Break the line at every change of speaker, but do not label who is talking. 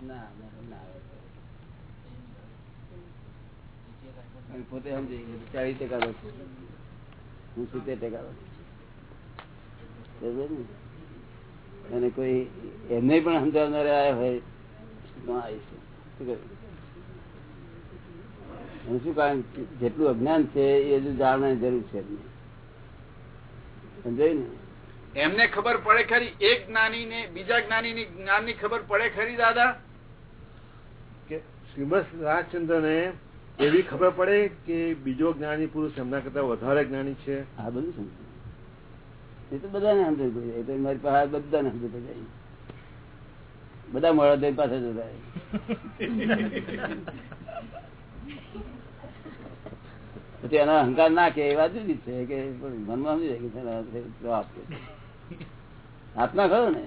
ના ના આવે. અને પોતે સમજી ચાલીસ ટકા રસ હું સિત્તેર ટકા રસ અને કોઈ એમને પણ સમજાવનારે આવ્યા હોય તો આવીશું. શું કહ્યું? એનું શું કારણ જેટલું અજ્ઞાન છે એ હજુ જાણવાની જરૂર છે સમજાયું ને?
એમને ખબર પડે ખરી? એક જ્ઞાની ને બીજા જ્ઞાની ની જ્ઞાનની ખબર પડે ખરી દાદા?
કે શ્રીમદ રાજચંદ્ર ને એવી ખબર પડે કે બીજો જ્ઞાની પુરુષ એમના કરતા વધારે જ્ઞાની છે?
આ બધું શું એ તો બધાને સમજ પડી જાય એ તો મારી પાસે બધાને સમજ પડી જાય બધા મળે તો પાસે જતા પછી એનો અહંકાર ના કે એ વાત જુદી છે કે મનમાં સમજી જાય કે ચાલો આ તો જવાબ છે. આત્મા ખરો ને?